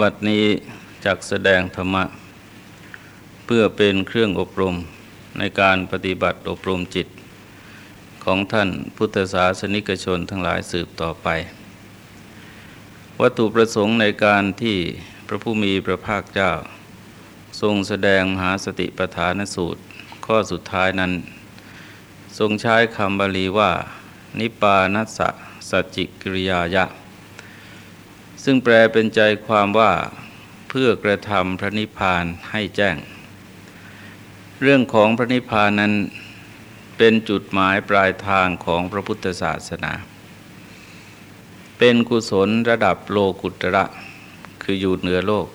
บัดนี้จักแสดงธรรมะ เพื่อเป็นเครื่องอบรมในการปฏิบัติอบรมจิต ของท่านพุทธศาสนิกชนทั้งหลายสืบต่อไป วัตถุประสงค์ในการที่พระผู้มีพระภาคเจ้า ทรงแสดงมหาสติปัฏฐานสูตร ข้อสุดท้ายนั้น ทรงใช้คำบาลีว่า นิปานัสสะสัจจิกิริยายะ ซึ่งแปลเป็นใจความว่าเพื่อกระทำพระนิพพานให้แจ้ง เรื่องของพระนิพพานนั้นเป็นจุดหมายปลายทางของพระพุทธศาสนา เป็นกุศลระดับโลกุตระ คืออยู่เหนือโลก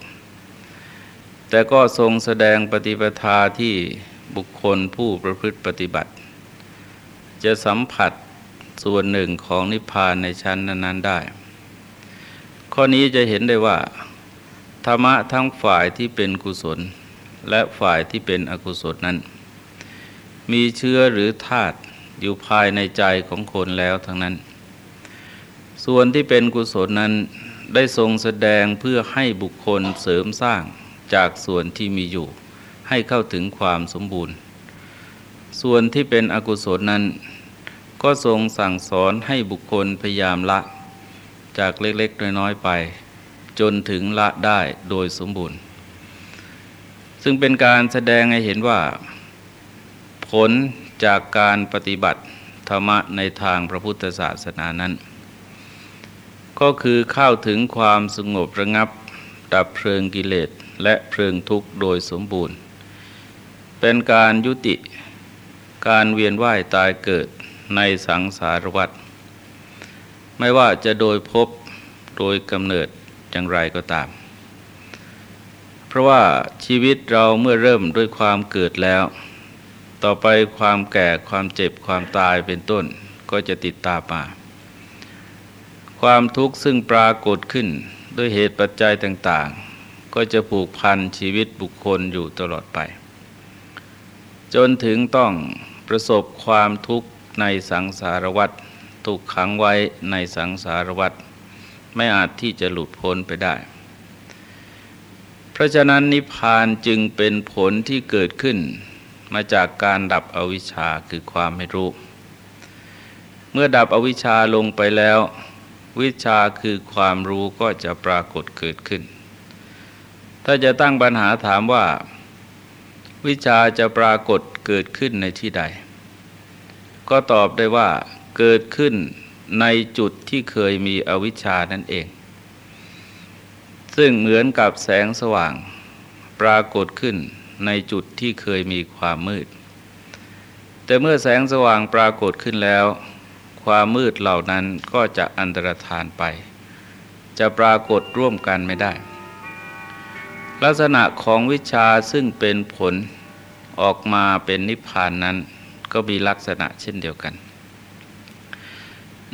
แต่ก็ทรงแสดงปฏิปทาที่บุคคลผู้ประพฤติปฏิบัติ จะสัมผัสส่วนหนึ่งของนิพพานในชั้นนั้น ๆ ได้ ข้อนี้จะเห็นได้ว่า ธรรมะทั้งฝ่ายที่เป็นกุศล และฝ่ายที่เป็นอกุศลนั้น มีเชื้อหรือธาตุอยู่ภายในใจของคนแล้วทั้งนั้น ส่วนที่เป็นกุศลนั้นได้ทรงแสดงเพื่อให้บุคคลเสริมสร้างจากส่วนที่มีอยู่ ให้เข้าถึงความสมบูรณ์ ส่วนที่เป็นอกุศลนั้น ก็ทรงสั่งสอนให้บุคคลพยายามละ จากเล็กๆน้อยๆไป จนถึงละได้โดยสมบูรณ์ ซึ่งเป็นการแสดงให้เห็นว่า ผลจากการปฏิบัติธรรมะในทางพระพุทธศาสนานั้น ก็คือเข้าถึงความสงบระงับ ดับเพลิงกิเลสและเพลิงทุกข์โดยสมบูรณ์ เป็นการยุติการเวียนว่ายตายเกิดในสังสารวัฏ ไม่ว่าจะโดยพบโดยกำเนิดอย่างไรก็ตาม เพราะว่าชีวิตเราเมื่อเริ่มด้วยความเกิดแล้ว ต่อไปความแก่ความเจ็บความตายเป็นต้นก็จะติดตามมา ความทุกข์ซึ่งปรากฏขึ้นด้วยเหตุปัจจัยต่างๆ ก็จะผูกพันชีวิตบุคคลอยู่ตลอดไป จนถึงต้องประสบความทุกข์ในสังสารวัฏ ถูกขังไว้ในสังสารวัฏไม่อาจที่จะหลุดพ้นไปได้ เพราะฉะนั้นนิพพานจึงเป็นผลที่เกิดขึ้น มาจากการดับอวิชชาคือความไม่รู้ เมื่อดับอวิชชาลงไปแล้ว วิชาคือความรู้ก็จะปรากฏเกิดขึ้น ถ้าจะตั้งปัญหาถามว่า วิชาจะปรากฏเกิดขึ้นในที่ใด ก็ตอบได้ว่า เกิดขึ้นในจุดที่เคยมีอวิชชานั่นเอง ซึ่งเหมือนกับแสงสว่างปรากฏขึ้นในจุดที่เคยมีความมืด แต่เมื่อแสงสว่างปรากฏขึ้นแล้ว ความมืดเหล่านั้นก็จะอันตรธานไป จะปรากฏร่วมกันไม่ได้ ลักษณะของวิชาซึ่งเป็นผลออกมาเป็นนิพพานนั้นก็มีลักษณะเช่นเดียวกัน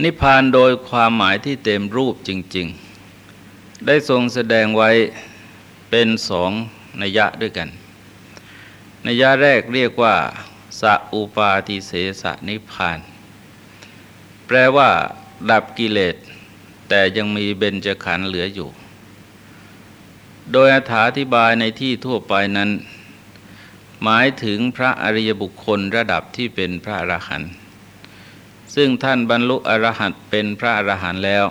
นิพพานโดยความหมายที่เต็มรูปจริง ๆ ได้ทรงแสดงไว้เป็นสองนัยยะด้วยกัน นัยยะแรกเรียกว่าสัอุปาทิเสสนิพพาน แปลว่า ดับกิเลส แต่ยังมีเบญจขันธ์เหลืออยู่ โดยอธิบายในที่ทั่วไปนั้น หมายถึงพระอริยบุคคลระดับที่เป็นพระอรหันต์ ซึ่งท่านบรรลุอรหัตเป็นพระอรหันต์แล้ว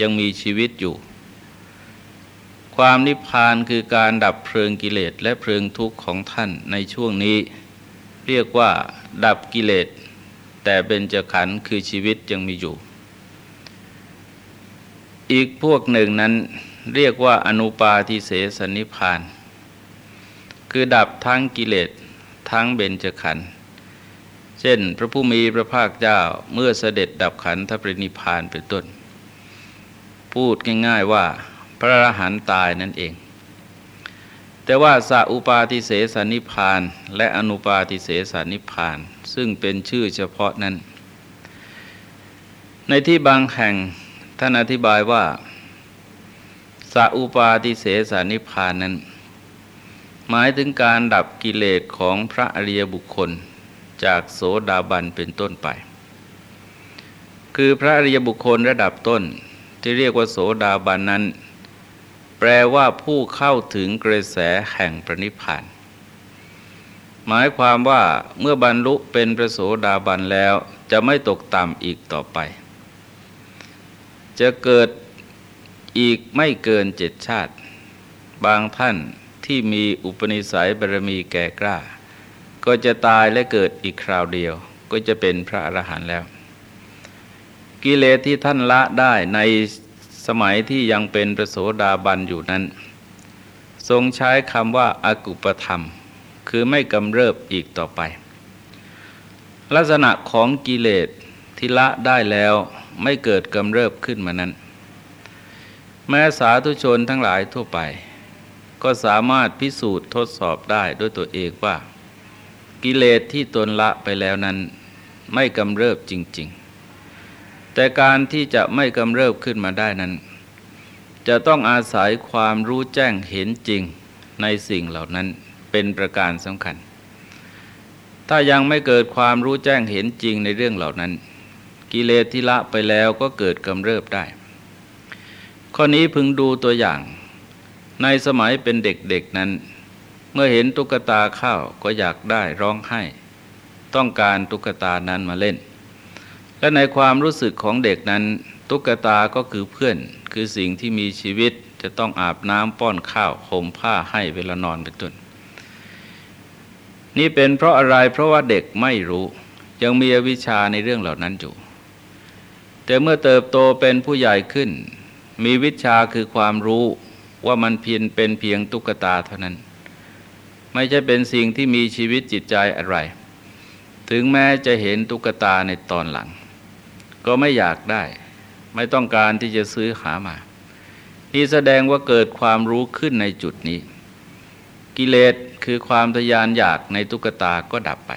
ยังมีชีวิตอยู่ ความนิพพานคือการดับเพลิงกิเลสและเพลิงทุกข์ของท่านในช่วงนี้ เรียกว่า ดับกิเลส แต่เป็นจขันคือชีวิตยังมีอยู่ อีกพวกหนึ่งนั้นเรียกว่าอนุปาทิเสสนิพาน คือดับทั้งกิเลสทั้งเบญจขันธ์ ช่น พระผู้มีพระภาคเจ้าเมื่อเสด็จดับขันธปรินิพานเป็นต้น พูดง่ายๆว่าพระอรหันต์ตายนั่นเอง แต่ว่าสาอุปาทิเสสนิพาน และอนุปาทิเสสนิพาน ซึ่งเป็นชื่อเฉพาะนั้น ในที่บางแห่งท่านอธิบายว่าสาอุปาทิเสสนิพานนั้น หมายถึงการดับกิเลสของพระอริยบุคคล จากโสดาบันเป็นต้นไป คือพระอริยบุคคลระดับต้นที่เรียกว่าโสดาบันนั้น แปลว่าผู้เข้าถึงกระแสแห่งปณิพาน หมายความว่าเมื่อบรรลุเป็นพระโสดาบันแล้วจะไม่ตกต่ำอีกต่อไป จะเกิดอีกไม่เกินเจ็ดชาติ บางท่านที่มีอุปนิสัยบารมีแก่กล้า ก็จะตายและเกิดอีกคราวเดียว ก็จะเป็นพระอรหันต์แล้ว กิเลสที่ท่านละได้ในสมัยที่ยังเป็นประโสดาบันอยู่นั้น ทรงใช้คำว่าอากุปธรรม คือไม่กำเริบอีกต่อไป ลักษณะของกิเลสที่ละได้แล้วไม่เกิดกำเริบขึ้นมานั้น แม้สาธุชนทั้งหลายทั่วไป ก็สามารถพิสูจน์ทดสอบได้ด้วยตัวเองว่า กิเลสที่ตนละไปแล้วนั้นไม่กำเริบจริง ๆ แต่การที่จะไม่กำเริบขึ้นมาได้นั้น จะต้องอาศัยความรู้แจ้งเห็นจริงในสิ่งเหล่านั้นเป็นประการสำคัญ ถ้ายังไม่เกิดความรู้แจ้งเห็นจริงในเรื่องเหล่านั้น กิเลสที่ละไปแล้วก็เกิดกำเริบได้ ข้อนี้พึงดูตัวอย่าง ในสมัยเป็นเด็กๆนั้น เมื่อเห็นตุ๊กตาเข้าก็อยากได้ร้องไห้ ต้องการตุ๊กตานั้นมาเล่น และในความรู้สึกของเด็กนั้น ตุ๊กตาก็คือเพื่อน คือสิ่งที่มีชีวิตจะต้องอาบน้ำป้อนข้าวห่มผ้าให้เวลานอนเป็นต้นนี่เป็นเพราะอะไรเพราะว่าเด็กไม่รู้ยังมีอวิชชาในเรื่องเหล่านั้นอยู่ แต่เมื่อเติบโตเป็นผู้ใหญ่ขึ้น มีวิชาคือความรู้ว่ามันเพียงเป็นเพียงตุ๊กตาเท่านั้น ไม่ใช่เป็นสิ่งที่มีชีวิตจิตใจอะไร ถึงแม้จะเห็นตุ๊กตาในตอนหลัง ก็ไม่อยากได้ ไม่ต้องการที่จะซื้อหามานี่แสดงว่าเกิดความรู้ขึ้นในจุดนี้ กิเลสคือความทยานอยากในตุ๊กตาก็ดับไป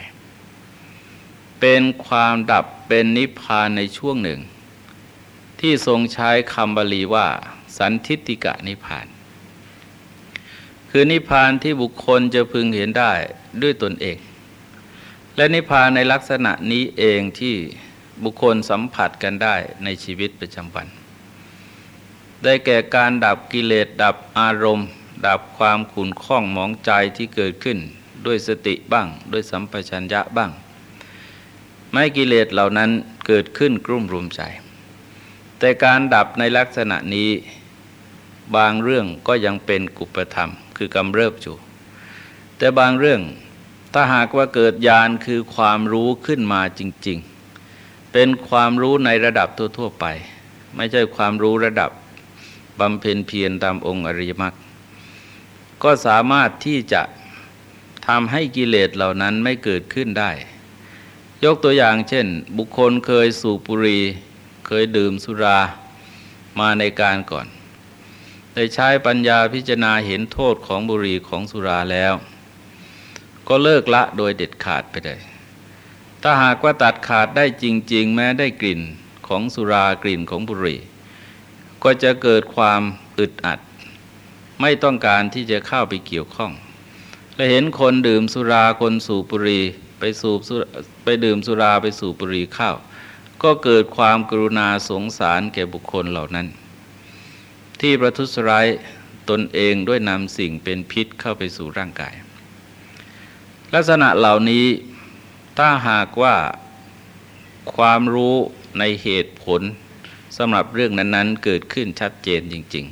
เป็นความดับเป็นนิพพานในช่วงหนึ่ง ที่ทรงใช้คำบาลีว่า สันทิติกะนิพพาน คือนิพพานที่บุคคลจะพึงเห็นได้ด้วยตนเอง และนิพพานในลักษณะนี้เองที่บุคคลสัมผัสกันได้ในชีวิตประจำวัน ได้แก่การดับกิเลสดับอารมณ์ ดับความขุ่นข้องหมองใจที่เกิดขึ้น ด้วยสติบ้าง ด้วยสัมปชัญญะบ้าง ไม่กิเลสเหล่านั้นเกิดขึ้นกลุ่มรุมใจ แต่การดับในลักษณะนี้ บางเรื่องก็ยังเป็นกุปธรรม คือกำเริบอยู่ แต่บางเรื่องถ้าหากว่าเกิดญาณคือความรู้ขึ้นมาจริง ๆ เป็นความรู้ในระดับทั่ว ๆ ไป ไม่ใช่ความรู้ระดับบำเพ็ญเพียรตามองค์อริยมรรคก็สามารถที่จะทำให้กิเลสเหล่านั้นไม่เกิดขึ้นได้ ยกตัวอย่างเช่น บุคคลเคยสูบบุหรี่เคยดื่มสุรามาในการก่อน ได้ใช้ปัญญาพิจารณาเห็นโทษของบุหรี่ของสุราแล้ว ก็เลิกละโดยเด็ดขาดไปเลยถ้าหากว่าตัดขาดได้จริง ๆ แม้ได้กลิ่นของสุรากลิ่นของบุหรี่ ก็จะเกิดความอึดอัด ไม่ต้องการที่จะเข้าไปเกี่ยวข้อง และเห็นคนดื่มสุราคนสูบบุหรี่ไปสูบไปดื่มสุราไปสูบบุหรี่เข้า ก็เกิดความกรุณาสงสารแก่บุคคลเหล่านั้น ที่ประทุษร้ายตนเองด้วยนำสิ่งเป็นพิษเข้าไปสู่ร่างกาย ลักษณะเหล่านี้ถ้าหากว่าความรู้ในเหตุผลสำหรับเรื่องนั้นๆ เกิดขึ้นชัดเจนจริง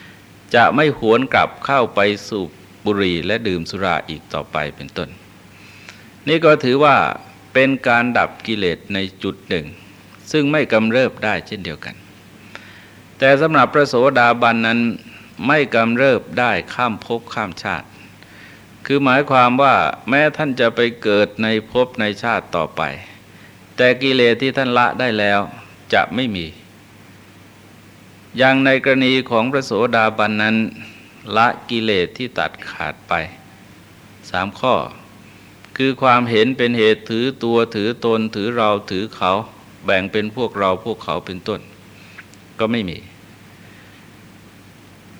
ๆ จะไม่หวนกลับเข้าไปสูบบุหรี่และดื่มสุราอีกต่อไปเป็นต้น นี่ก็ถือว่าเป็นการดับกิเลสในจุดหนึ่ง ซึ่งไม่กำเริบได้เช่นเดียวกัน แต่สำหรับพระโสดาบันนั้นไม่กำเริบได้ข้ามภพข้ามชาติ คือหมายความว่าแม้ท่านจะไปเกิดในภพในชาติต่อไป แต่กิเลสที่ท่านละได้แล้วจะไม่มี อย่างในกรณีของพระโสดาบันนั้น ละกิเลสที่ตัดขาดไปสามข้อ คือความเห็นเป็นเหตุถือตัวถือตนถือเราถือเขา แบ่งเป็นพวกเราพวกเขาเป็นต้น ก็ไม่มี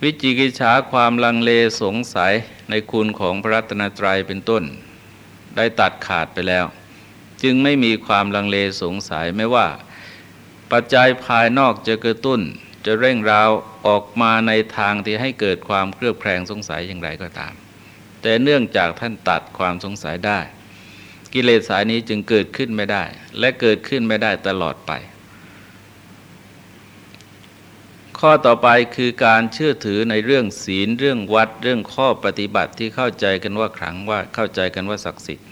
วิจิกิจฉาความลังเลสงสัยในคุณของพระรัตนตรัยเป็นต้น ได้ตัดขาดไปแล้ว จึงไม่มีความลังเลสงสัยไม่ว่า ปัจจัยภายนอกจะกระตุ้น จะเร่งราวออกมาในทางที่ให้เกิดความเครือบแคลงสงสัยอย่างไรก็ตาม แต่เนื่องจากท่านตัดความสงสัยได้ กิเลสสายนี้จึงเกิดขึ้นไม่ได้ และเกิดขึ้นไม่ได้ตลอดไป ข้อต่อไปคือการเชื่อถือในเรื่องศีลเรื่องวัดเรื่องข้อปฏิบัติที่เข้าใจกันว่าขลังว่าเข้าใจกันว่าศักดิ์สิทธิ์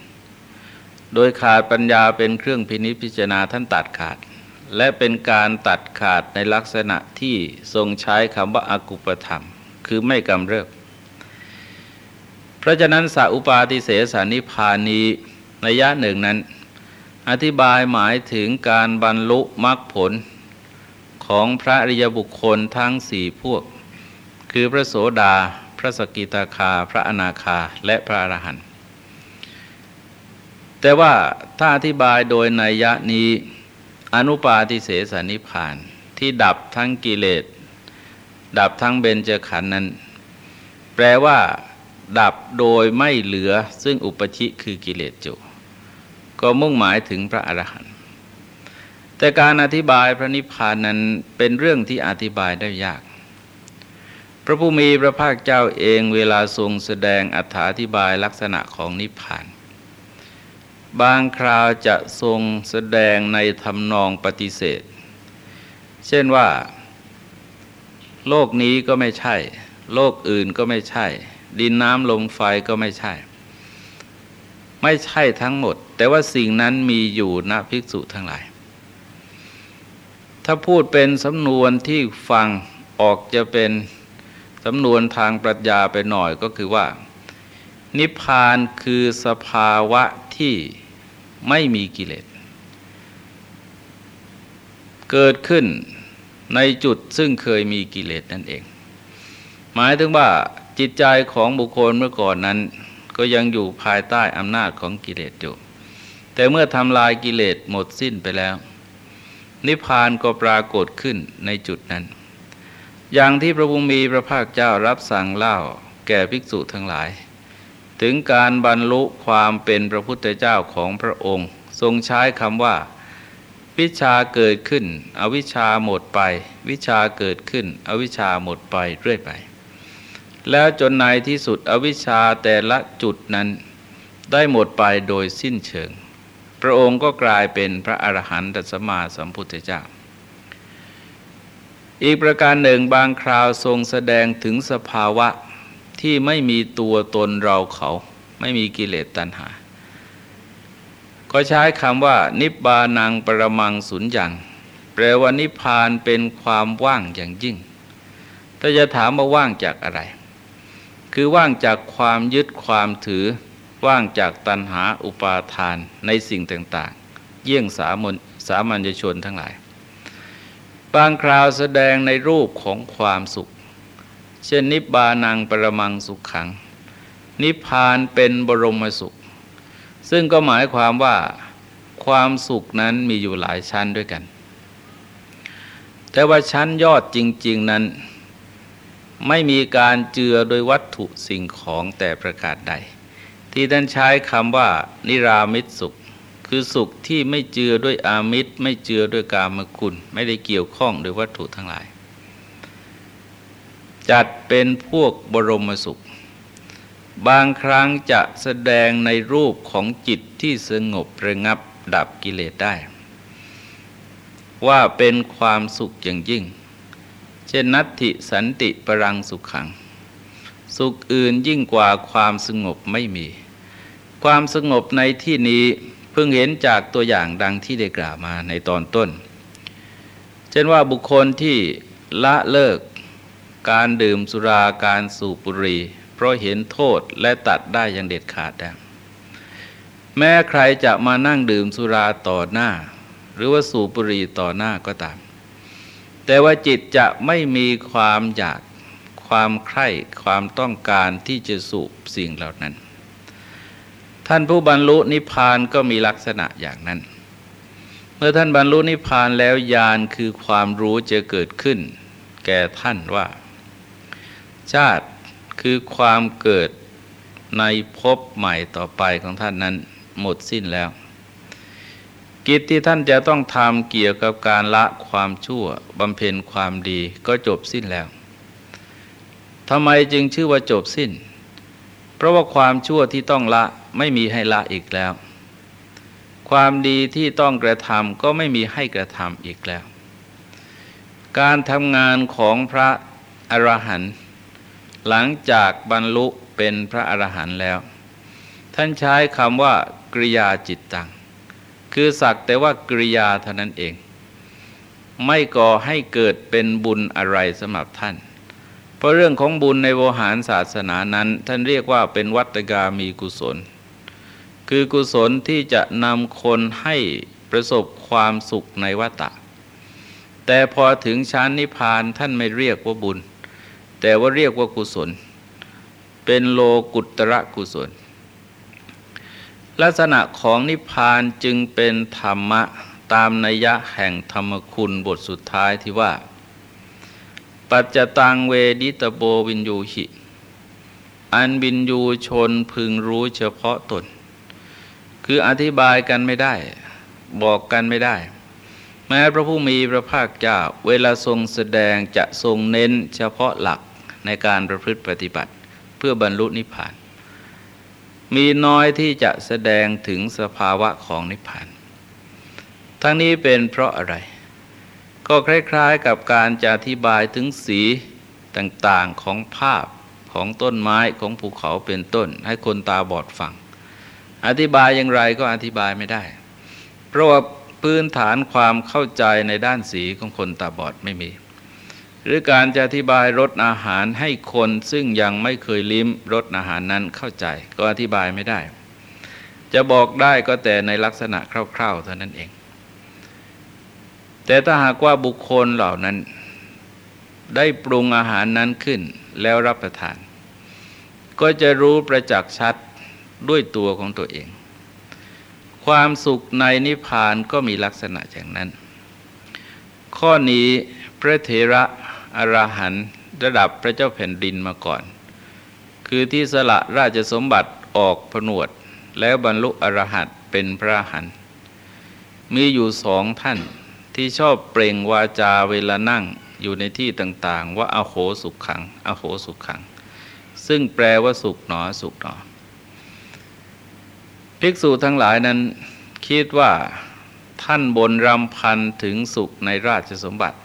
โดยขาดปัญญาเป็นเครื่องพินิจพิจารณาท่านตัดขาด และเป็นการตัดขาดในลักษณะที่ทรงใช้คำว่าอากุปธรรม คือไม่กำเริบเพราะฉะนั้นสัอุปาทิเสสานิพานีในยะหนึ่งนั้น อธิบายหมายถึงการบรรลุมรรคผล ของพระริยบุคคลทั้งสี่พวก คือพระโสดา พระสกิตาคา พระอนาคาและพระอรหันต์แต่ว่าถ้าอธิบายโดยนัยยะนี้อนุปาทิเสสนิพานที่ดับทั้งกิเลส ดับทั้งเบญจขันธ์นั้น แปลว่า ดับโดยไม่เหลือซึ่งอุปชิคือกิเลสจุ ก็มุ่งหมายถึงพระอรหันต์ แต่การอธิบายพระนิพพานนั้นเป็นเรื่องที่อธิบายได้ยาก พระผู้มีพระภาคเจ้าเองเวลาทรงแสดงอธิบายลักษณะของนิพพาน บางคราวจะทรงแสดงในทำนองปฏิเสธ เช่นว่า โลกนี้ก็ไม่ใช่ โลกอื่นก็ไม่ใช่ ดินน้ำลมไฟก็ไม่ใช่ ไม่ใช่ทั้งหมด แต่ว่าสิ่งนั้นมีอยู่ณภิกษุทั้งหลาย ถ้าพูดเป็นสำนวนที่ฟังออกจะเป็นสำนวนทางปรัชญาไปหน่อยก็คือว่า นิพพานคือสภาวะที่ไม่มีกิเลส เกิดขึ้นในจุดซึ่งเคยมีกิเลสนั่นเอง หมายถึงว่าจิตใจของบุคคลเมื่อก่อนนั้น ก็ยังอยู่ภายใต้อำนาจของกิเลสอยู่ แต่เมื่อทำลายกิเลสหมดสิ้นไปแล้ว นิพพานก็ปรากฏขึ้นในจุดนั้น อย่างที่พระบุมีพระภาคเจ้ารับสั่งเล่าแก่ภิกษุทั้งหลาย ถึงการบรรลุความเป็นพระพุทธเจ้าของพระองค์ ทรงใช้คำว่า วิชาเกิดขึ้น อวิชาหมดไป วิชาเกิดขึ้น อวิชาหมดไปเรื่อยไป แล้วจนในที่สุดอวิชชาแต่ละจุดนั้นได้หมดไปโดยสิ้นเชิง พระองค์ก็กลายเป็นพระอรหันตสมมาสัมพุทธเจ้า อีกประการหนึ่งบางคราวทรงแสดงถึงสภาวะที่ไม่มีตัวตนเราเขา ไม่มีกิเลสตัณหา ก็ใช้คำว่า นิบานังปรมังสุญญัง แปลว่านิพานเป็นความว่างอย่างยิ่งถ้าจะถามว่าว่างจากอะไร คือว่างจากความยึดความถือ ว่างจากตัณหาอุปาทานในสิ่งต่างๆ เยี่ยงสามนสามัญชนทั้งหลาย บางคราวแสดงในรูปของความสุข เช่นนิบานังปรมังสุขขัง นิพพานเป็นบรมสุข ซึ่งก็หมายความว่าความสุขนั้นมีอยู่หลายชั้นด้วยกัน แต่ว่าชั้นยอดจริง ๆนั้น ไม่มีการเจือโดยวัตถุสิ่งของแต่ประกาศใด ที่ท่านใช้คำว่า นิรามิตสุข คือสุขที่ไม่เจือด้วยอามิตร ไม่เจือด้วยกามคุณ ไม่ได้เกี่ยวข้องด้วยวัตถุทั้งหลาย จัดเป็นพวกบรมสุข บางครั้งจะแสดงในรูปของจิตที่สงบระงับดับกิเลสได้ ว่าเป็นความสุขอย่างยิ่ง เช่นนัตถิสันติปรังสุขขัง สุขอื่นยิ่งกว่าความสงบไม่มี ความสงบในที่นี้เพิ่งเห็นจากตัวอย่างดังที่ได้กล่าวมาในตอนต้น เช่นว่าบุคคลที่ละเลิกการดื่มสุราการสูบบุหรี่เพราะเห็นโทษและตัดได้อย่างเด็ดขาดแล้วแม้ใครจะมานั่งดื่มสุราต่อหน้า หรือว่าสูบบุหรี่ต่อหน้าก็ตาม แต่ว่าจิตจะไม่มีความอยากความใคร่ความต้องการที่จะสูบสิ่งเหล่านั้น ท่านผู้บรรลุนิพพานก็มีลักษณะอย่างนั้น เมื่อท่านบรรลุนิพพานแล้วญาณคือความรู้จะเกิดขึ้น แก่ท่านว่า ชาติคือความเกิดในภพใหม่ต่อไปของท่านนั้นหมดสิ้นแล้วกกิจที่ท่านจะต้องทำเกี่ยวกับการละความชั่วบำเพ็ญความดีก็จบสิ้นแล้วทำไมจึงชื่อว่าจบสิ้น เพราะว่าความชั่วที่ต้องละ ไม่มีให้ละอีกแล้ว ความดีที่ต้องกระทำก็ไม่มีให้กระทำอีกแล้ว การทำงานของพระอรหันต์หลังจากบรรลุเป็นพระอรหันต์แล้ว ท่านใช้คำว่ากริยาจิตตัง คือสักแต่ว่ากริยาเท่านั้นเอง ไม่ก่อให้เกิดเป็นบุญอะไรสำหรับท่าน เพราะเรื่องของบุญในโวหารศาสนานั้น ท่านเรียกว่าเป็นวัตกามีกุศล คือกุศลที่จะนำคนให้ประสบความสุขในวัตตะแต่พอถึงชั้นนิพพานท่านไม่เรียกว่าบุญ แต่ว่าเรียกว่ากุศล เป็นโลกุตระกุศล ลักษณะของนิพพานจึงเป็นธรรมะตามนัยยะแห่งธรรมคุณบทสุดท้ายที่ว่า ปัจจตังเวดิตโบวินยูหิ อันบินยูชนพึงรู้เฉพาะตน คืออธิบายกันไม่ได้ บอกกันไม่ได้ แม้พระผู้มีพระภาคเจ้าเวลาทรงแสดงจะทรงเน้นเฉพาะหลักในการประพฤติปฏิบัติ เพื่อบรรลุนิพพาน มีน้อยที่จะแสดงถึงสภาวะของนิพพาน ทั้งนี้เป็นเพราะอะไร ก็คล้ายๆกับการจะอธิบายถึงสีต่างๆของภาพของต้นไม้ของภูเขาเป็นต้น ให้คนตาบอดฟัง อธิบายอย่างไรก็อธิบายไม่ได้ เพราะว่าพื้นฐานความเข้าใจในด้านสีของคนตาบอดไม่มี หรือการจะอธิบายรสอาหารให้คนซึ่งยังไม่เคยลิ้มรสอาหารนั้นเข้าใจ ก็อธิบายไม่ได้ จะบอกได้ก็แต่ในลักษณะคร่าวๆเท่านั้นเอง แต่ถ้าหากว่าบุคคลเหล่านั้น ได้ปรุงอาหารนั้นขึ้นแล้วรับประทาน ก็จะรู้ประจักษ์ชัด ด้วยตัวของตัวเอง ความสุขในนิพพานก็มีลักษณะอย่างนั้น ข้อนี้พระเถระอรหันต์ระดับพระเจ้าแผ่นดินมาก่อน คือที่สละราชสมบัติออกผนวด แล้วบรรลุอรหัตเป็นพระหันมีอยู่สองท่านที่ชอบเปล่งวาจาเวลานั่งอยู่ในที่ต่าง ๆ ว่าอาโหสุขขังอโหสุขขัง ซึ่งแปลว่าสุขหนอสุขหนอ ภิกษุทั้งหลายนั้นคิดว่าท่านบนรำพันถึงสุขในราชสมบัติ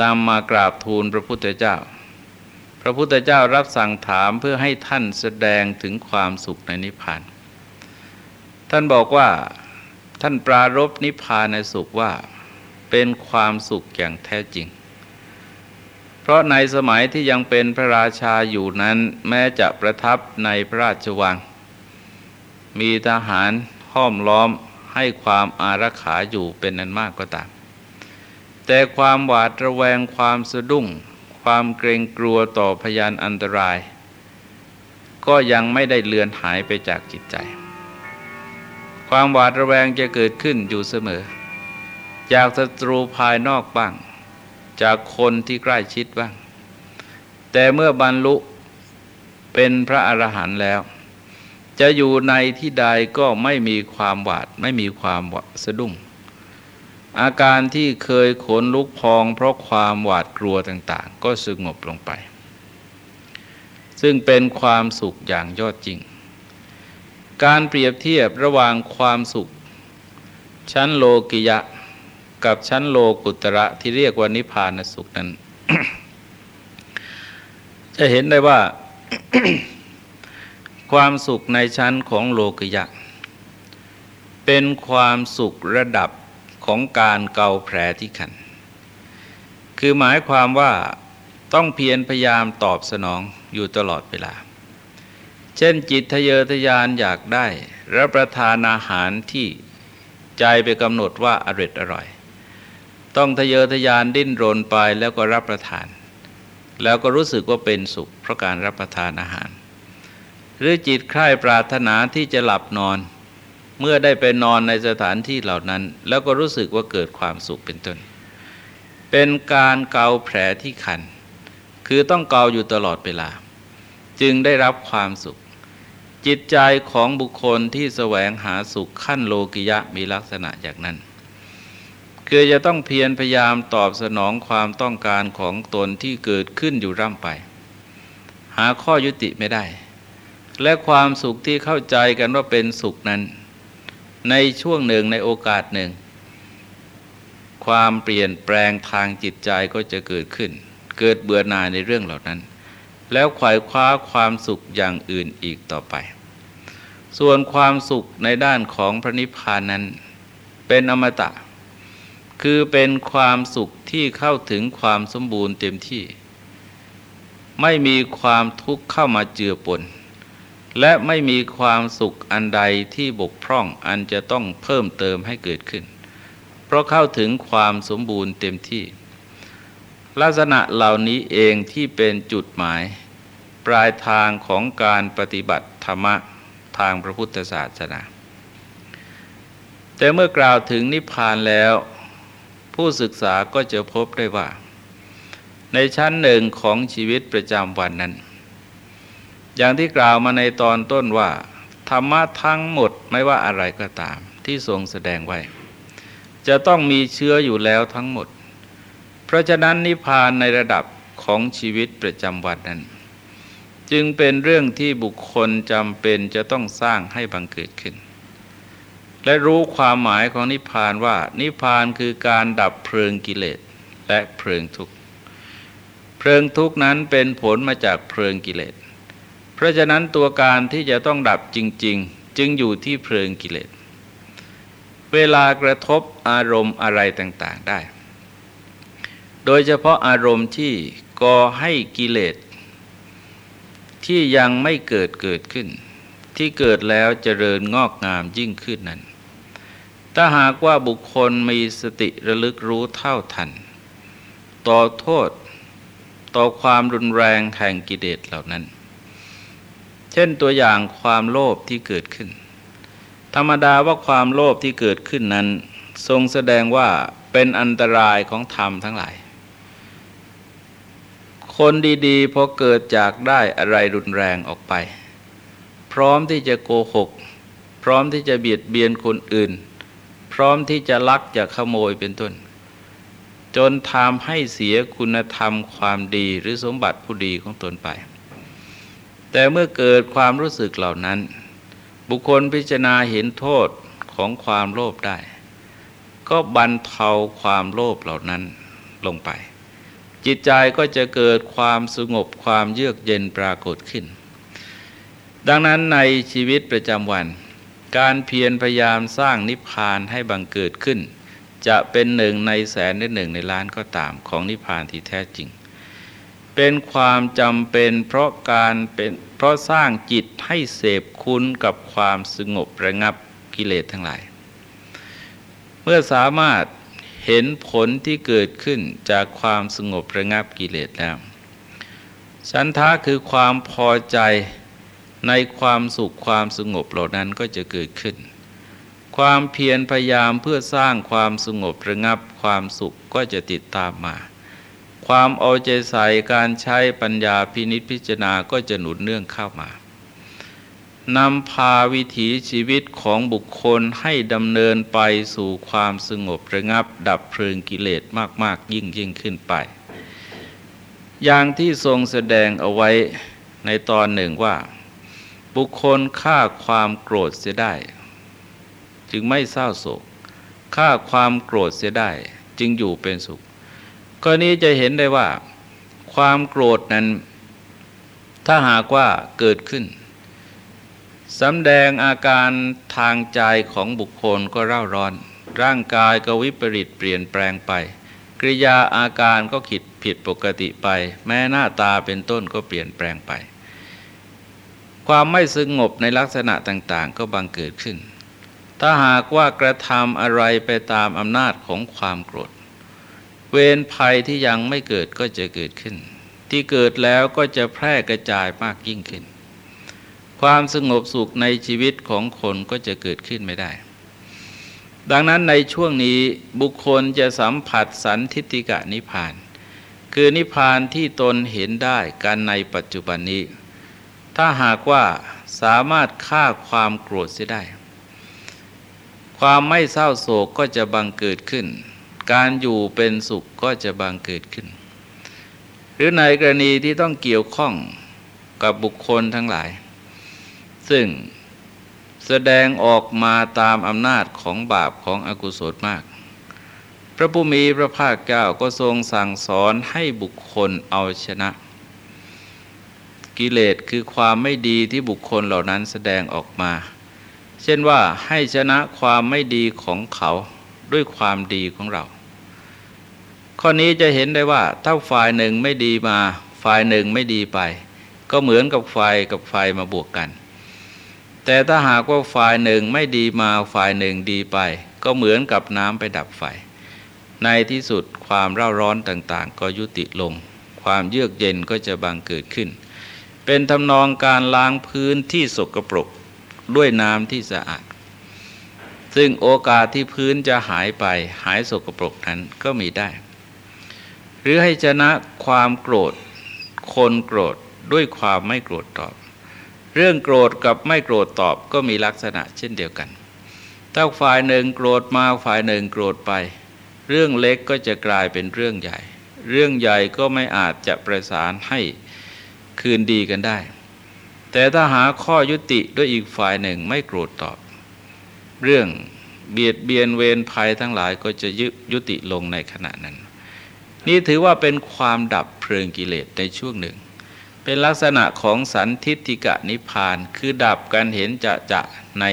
นำมากราบทูลพระพุทธเจ้า พระพุทธเจ้ารับสั่งถามเพื่อให้ท่านแสดงถึงความสุขในนิพพาน ท่านบอกว่าท่านปรารบนิพพานในสุขว่าเป็นความสุขอย่างแท้จริง เพราะในสมัยที่ยังเป็นพระราชาอยู่นั้นแม้จะประทับในพระราชวัง มีทหารห้อมล้อมให้ความอารักขาอยู่เป็นนันมากก็ตาม แต่ความหวาดระแวงความสะดุ้ง ความเกรงกลัวต่อพยานอันตราย ก็ยังไม่ได้เลือนหายไปจากจิตใจ ความหวาดระแวงจะเกิดขึ้นอยู่เสมอ จากศัตรูภายนอกบ้าง จากคนที่ใกล้ชิดบ้าง แต่เมื่อบรรลุเป็นพระอรหันต์แล้ว จะอยู่ในที่ใดก็ไม่มีความหวาด ไม่มีความสะดุ้ง อาการที่เคยขนลุกพอง เพราะความหวาดกลัวต่าง ๆ ก็สงบลงไป ซึ่งเป็นความสุขอย่างยอดจริง การเปรียบเทียบระหว่างความสุข ชั้นโลกิยะ กับชั้นโลกุตระที่เรียกว่านิพพานสุขนั้น จะเห็นได้ว่า ความสุขในชั้นของโลกยะ เป็นความสุขระดับของการเกาแผลที่ขัน คือหมายความว่าต้องเพียรพยายามตอบสนองอยู่ตลอดเวลา เช่นจิตทะเยอทะยานอยากได้รับประทานอาหารที่ใจไปกำหนดว่าอร่อยอร่อย ต้องทะเยอทะยานดิ้นรนไปแล้วก็รับประทาน แล้วก็รู้สึกว่าเป็นสุขเพราะการรับประทานอาหาร หรือจิตใคร่ปรารถนาที่จะหลับนอน เมื่อได้ไปนอนในสถานที่เหล่านั้น แล้วก็รู้สึกว่าเกิดความสุขเป็นต้น เป็นการเกาแผลที่คัน คือต้องเกาอยู่ตลอดเวลา จึงได้รับความสุข จิตใจของบุคคลที่แสวงหาสุขขั้นโลกิยะมีลักษณะอย่างนั้นคือจะต้องเพียรพยายามตอบสนองความต้องการของตนที่เกิดขึ้นอยู่ร่ำไป หาข้อยุติไม่ได้ และความสุขที่เข้าใจกันว่าเป็นสุขนั้น ในช่วงหนึ่งในโอกาสหนึ่ง ความเปลี่ยนแปลงทางจิตใจก็จะเกิดขึ้น เกิดเบื่อหน่ายในเรื่องเหล่านั้น แล้วขวายคว้าความสุขอย่างอื่นอีกต่อไป ส่วนความสุขในด้านของพระนิพพานนั้น เป็นอมตะ คือเป็นความสุขที่เข้าถึงความสมบูรณ์เต็มที่ ไม่มีความทุกข์เข้ามาเจือปน และไม่มีความสุขอันใดที่บกพร่องอันจะต้องเพิ่มเติมให้เกิดขึ้น เพราะเข้าถึงความสมบูรณ์เต็มที่ ลักษณะเหล่านี้เองที่เป็นจุดหมาย ปลายทางของการปฏิบัติธรรมะทางพระพุทธศาสนา แต่เมื่อกล่าวถึงนิพพานแล้ว ผู้ศึกษาก็จะพบได้ว่า ในชั้นหนึ่งของชีวิตประจำวันนั้น อย่างที่กล่าวมาในตอนต้นว่า ธรรมะทั้งหมดไม่ว่าอะไรก็ตาม ที่ทรงแสดงไว้ จะต้องมีเชื้ออยู่แล้วทั้งหมด เพราะฉะนั้นนิพพานในระดับของชีวิตประจำวันนั้น จึงเป็นเรื่องที่บุคคลจำเป็นจะต้องสร้างให้บังเกิดขึ้น และรู้ความหมายของนิพพานว่า นิพพานคือการดับเพลิงกิเลสและเพลิงทุกข์เพลิงทุกข์นั้นเป็นผลมาจากเพลิงกิเลส ราะฉะนั้นตัวการที่จะต้องดับจริง ๆ จึงอยู่ที่เพลิงกิเลส เวลากระทบอารมณ์อะไรต่าง ๆได้ โดยเฉพาะอารมณ์ที่ก่อให้กิเลส ที่ยังไม่เกิดเกิดขึ้น ที่เกิดแล้วเจริญงอกงามยิ่งขึ้นนั้น ถ้าหากว่าบุคคลมีสติระลึกรู้เท่าทัน ต่อโทษ ต่อความรุนแรงแห่งกิเลสเหล่านั้น เช่นตัวอย่างความโลภที่เกิดขึ้น ธรรมดาว่าความโลภที่เกิดขึ้นนั้น ทรงแสดงว่าเป็นอันตรายของธรรมทั้งหลาย คนดีๆพอเกิดจากได้อะไรรุนแรงออกไป พร้อมที่จะโกหก พร้อมที่จะเบียดเบียนคนอื่น พร้อมที่จะลักจะขโมยเป็นต้น จนทำให้เสียคุณธรรมความดีหรือสมบัติผู้ดีของตนไป แต่เมื่อเกิดความรู้สึกเหล่านั้น บุคคลพิจารณาเห็นโทษของความโลภได้ ก็บรรเทาความโลภเหล่านั้นลงไป จิตใจก็จะเกิดความสงบความเยือกเย็นปรากฏขึ้น ดังนั้นในชีวิตประจำวัน การเพียรพยายามสร้างนิพพานให้บังเกิดขึ้น จะเป็นหนึ่งในแสนในหนึ่งในล้านก็ตามของนิพพานที่แท้จริง เป็นความจำเป็นเพราะการเป็นเพราะสร้างจิตให้เสพคุ้นกับความสงบระงับกิเลสทั้งหลาย เมื่อสามารถเห็นผลที่เกิดขึ้นจากความสงบระงับกิเลสแล้วฉันทะคือความพอใจในความสุขความสงบเหล่านั้นก็จะเกิดขึ้น ความเพียรพยายามเพื่อสร้างความสงบระงับความสุขก็จะติดตามมา ความเอาใจใส่การใช้ปัญญาพินิจพิจารณาก็จะหนุนเนื่องเข้ามานำพาวิถีชีวิตของบุคคลให้ดำเนินไปสู่ความสงบระงับ ดับเพลิงกิเลสมาก ๆ ยิ่งยิ่งขึ้นไป อย่างที่ทรงแสดงเอาไว้ในตอนหนึ่งว่า บุคคลฆ่าความโกรธเสียได้ จึงไม่เศร้าโศกฆ่าความโกรธเสียได้ จึงอยู่เป็นสุข กรณีจะเห็นได้ว่า ความโกรธนั้น ถ้าหากว่าเกิดขึ้นสำแดงอาการทางใจของบุคคลก็เร่าร้อน ร่างกายก็วิปริตเปลี่ยนแปลงไปกริยาอาการก็ขิดผิดปกติไป แม้หน้าตาเป็นต้นก็เปลี่ยนแปลงไป ความไม่สงบในลักษณะต่าง ๆ ก็บังเกิดขึ้น ถ้าหากว่ากระทำอะไรไปตามอำนาจของความโกรธ เวรภัยที่ยังไม่เกิดก็จะเกิดขึ้น ที่เกิดแล้วก็จะแพร่กระจายมากยิ่งขึ้น ความสงบสุขในชีวิตของคนก็จะเกิดขึ้นไม่ได้ ดังนั้นในช่วงนี้บุคคลจะสัมผัสสันทิติกะนิพาน คือนิพพานที่ตนเห็นได้กันในปัจจุบันนี้ ถ้าหากว่าสามารถฆ่าความโกรธเสียได้ ความไม่เศร้าโศกก็จะบังเกิดขึ้น การอยู่เป็นสุขก็จะบังเกิดขึ้น หรือในกรณีที่ต้องเกี่ยวข้องกับบุคคลทั้งหลาย ซึ่งแสดงออกมาตามอำนาจของบาปของอกุศลมาก พระผู้มีพระภาคเจ้าก็ทรงสั่งสอนให้บุคคลเอาชนะ กิเลสคือความไม่ดีที่บุคคลเหล่านั้นแสดงออกมา เช่นว่าให้ชนะความไม่ดีของเขา ด้วยความดีของเรา ข้อนี้จะเห็นได้ว่า ถ้าฝ่ายหนึ่งไม่ดีมาฝ่ายหนึ่งไม่ดีไป ก็เหมือนกับไฟกับไฟมาบวกกัน แต่ถ้าหากว่าฝ่ายหนึ่งไม่ดีมาฝ่ายหนึ่งดีไป ก็เหมือนกับน้ำไปดับไฟ ในที่สุดความเร่าร้อนต่าง ๆ ก็ยุติลง ความเยือกเย็นก็จะบังเกิดขึ้น เป็นทำนองการล้างพื้นที่สกปรกด้วยน้ำที่สะอาด ซึ่งโอกาสที่พื้นจะหายไปหายสกปรกนั้นก็มีได้ หรือให้ชนะความโกรธ คนโกรธด้วยความไม่โกรธตอบ เรื่องโกรธกับไม่โกรธตอบก็มีลักษณะเช่นเดียวกัน ถ้าฝ่ายหนึ่งโกรธมาฝ่ายหนึ่งโกรธไป เรื่องเล็กก็จะกลายเป็นเรื่องใหญ่ เรื่องใหญ่ก็ไม่อาจจะประสานให้คืนดีกันได้ แต่ถ้าหาข้อยุติด้วยอีกฝ่ายหนึ่งไม่โกรธตอบ เรื่องเบียดเบียนเวรภัยทั้งหลายก็จะยุยุติลงในขณะนั้น นี่ถือว่าเป็นความดับเพลิงกิเลสในช่วงหนึ่ง เป็นลักษณะของสันทิฏฐิกะนิพพานคือดับการเห็นจะจะใน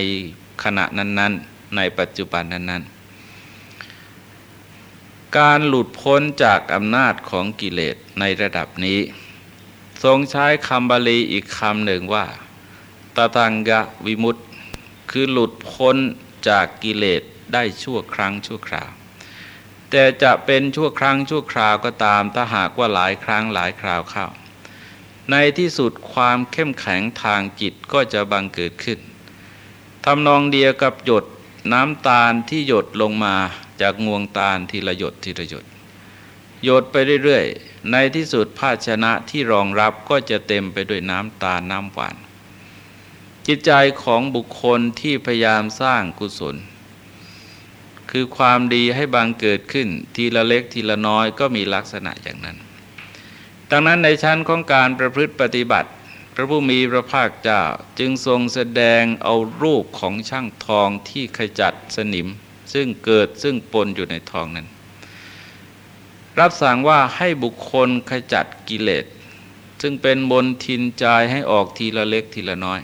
ขณะนั้น ๆ ในปัจจุบันนั้น ๆ การหลุดพ้นจากอำนาจของกิเลสในระดับนี้ ทรงใช้คำบาลีอีกคำหนึ่งว่าตตังกะวิมุตต คือหลุดพ้นจากกิเลสได้ชั่วครั้งชั่วคราว แต่จะเป็นชั่วครั้งชั่วคราวก็ตามถ้าหากว่าหลายครั้งหลายคราวเข้า ในที่สุดความเข้มแข็งทางจิตก็จะบังเกิดขึ้นทำนองเดียวกับหยดน้ำตาลที่หยดลงมาจากงวงตาลทีละหยดทีละหยดหยดไปเรื่อยๆ ในที่สุดภาชนะที่รองรับก็จะเต็มไปด้วยน้ำตาลน้ำหวาน จิตใจของบุคคลที่พยายามสร้างกุศล คือความดีให้บังเกิดขึ้นทีละเล็กทีละน้อยก็มีลักษณะอย่างนั้น ดังนั้นในชั้นของการประพฤติปฏิบัติ พระผู้มีพระภาคเจ้าจึงทรงแสดงเอารูปของช่างทองที่ขจัดสนิม ซึ่งเกิดซึ่งปนอยู่ในทองนั้น รับสั่งว่าให้บุคคลขจัดกิเลสซึ่งเป็นบนทินใจให้ออกทีละเล็กทีละน้อย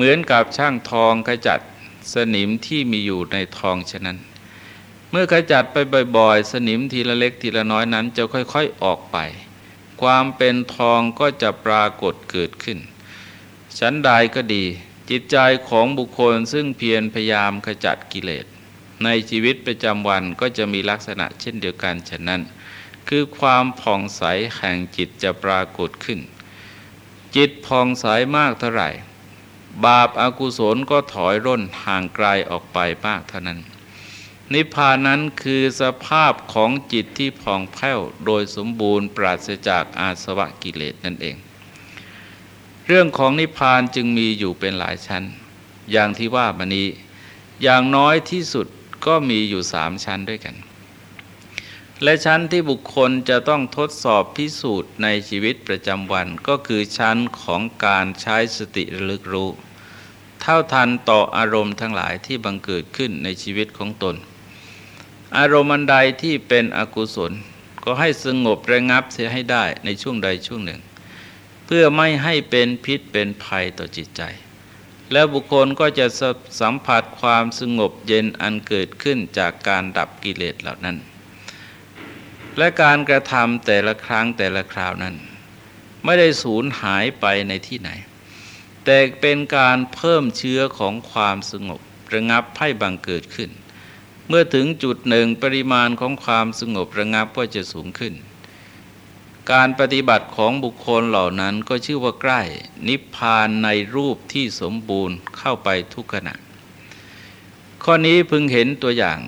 เหมือนกับช่างทองขจัดสนิมที่มีอยู่ในทองฉะนั้น เมื่อขจัดไปบ่อย ๆ สนิมทีละเล็กทีละน้อยนั้นจะค่อยๆออกไป ความเป็นทองก็จะปรากฏเกิดขึ้น ชั้นใดก็ดี จิตใจของบุคคลซึ่งเพียรพยายามขจัดกิเลส ในชีวิตประจำวันก็จะมีลักษณะเช่นเดียวกันฉะนั้น คือความผ่องใสแห่งจิตจะปรากฏขึ้น จิตผ่องใสมากเท่าไหร่ บาปอากุศลก็ถอยร่นห่างไกลออกไปมากเท่านั้น นิพพานนั้นคือสภาพของจิตที่ผ่องแผ้วโดยสมบูรณ์ปราศจากอาสวะกิเลสนั่นเอง เรื่องของนิพพานจึงมีอยู่เป็นหลายชั้น อย่างที่ว่ามานี้อย่างน้อยที่สุดก็มีอยู่สามชั้นด้วยกัน และชั้นที่บุคคลจะต้องทดสอบพิสูจน์ในชีวิตประจำวันก็คือชั้นของการใช้สติระลึกรู้ เท่าทันต่ออารมณ์ทั้งหลายที่บังเกิดขึ้นในชีวิตของตน อารมณ์ใดที่เป็นอกุศล ก็ให้สงบระงับเสียให้ได้ในช่วงใดช่วงหนึ่ง เพื่อไม่ให้เป็นพิษเป็นภัยต่อจิตใจ แล้วบุคคลก็จะสัมผัสความสงบเย็นอันเกิดขึ้นจากการดับกิเลสเหล่านั้น และการกระทำแต่ละครั้งแต่ละคราวนั้น ไม่ได้สูญหายไปในที่ไหน แต่เป็นการเพิ่มเชื้อของความสงบระงับให้บังเกิดขึ้น เมื่อถึงจุดหนึ่งปริมาณของความสงบระงับก็จะสูงขึ้น การปฏิบัติของบุคคลเหล่านั้นก็ชื่อว่าใกล้ นิพพานในรูปที่สมบูรณ์เข้าไปทุกขณะ ข้อนี้พึงเห็นตัวอย่าง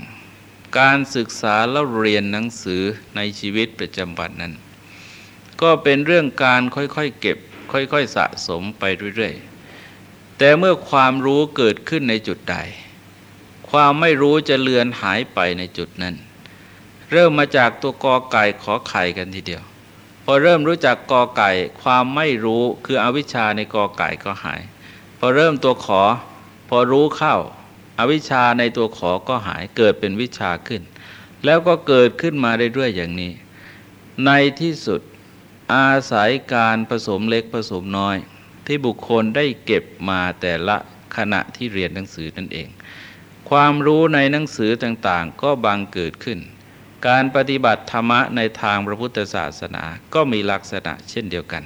การศึกษาแล้วเรียนหนังสือในชีวิตประจำวันนั้น ก็เป็นเรื่องการค่อยๆเก็บ ค่อยๆสะสมไปเรื่อยๆ แต่เมื่อความรู้เกิดขึ้นในจุดใด ความไม่รู้จะเลือนหายไปในจุดนั้น เริ่มมาจากตัวกอไก่ขอไข่กันทีเดียว พอเริ่มรู้จักกอไก่ ความไม่รู้คืออวิชชาในกอไก่ก็หาย พอเริ่มตัวขอ พอรู้เข้า อวิชชาในตัวขอก็หายเกิดเป็นวิชาขึ้น แล้วก็เกิดขึ้นมาเรื่อยๆอย่างนี้ ในที่สุดอาศัยการผสมเล็กผสมน้อย ที่บุคคลได้เก็บมาแต่ละขณะที่เรียนหนังสือนั่นเอง ความรู้ในหนังสือต่างๆ ก็บังเกิดขึ้น การปฏิบัติธรรมะในทางพระพุทธศาสนาก็มีลักษณะเช่นเดียวกัน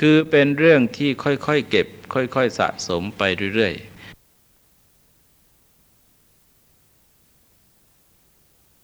คือเป็นเรื่องที่ค่อยๆเก็บ ค่อยๆสะสมไปเรื่อยๆ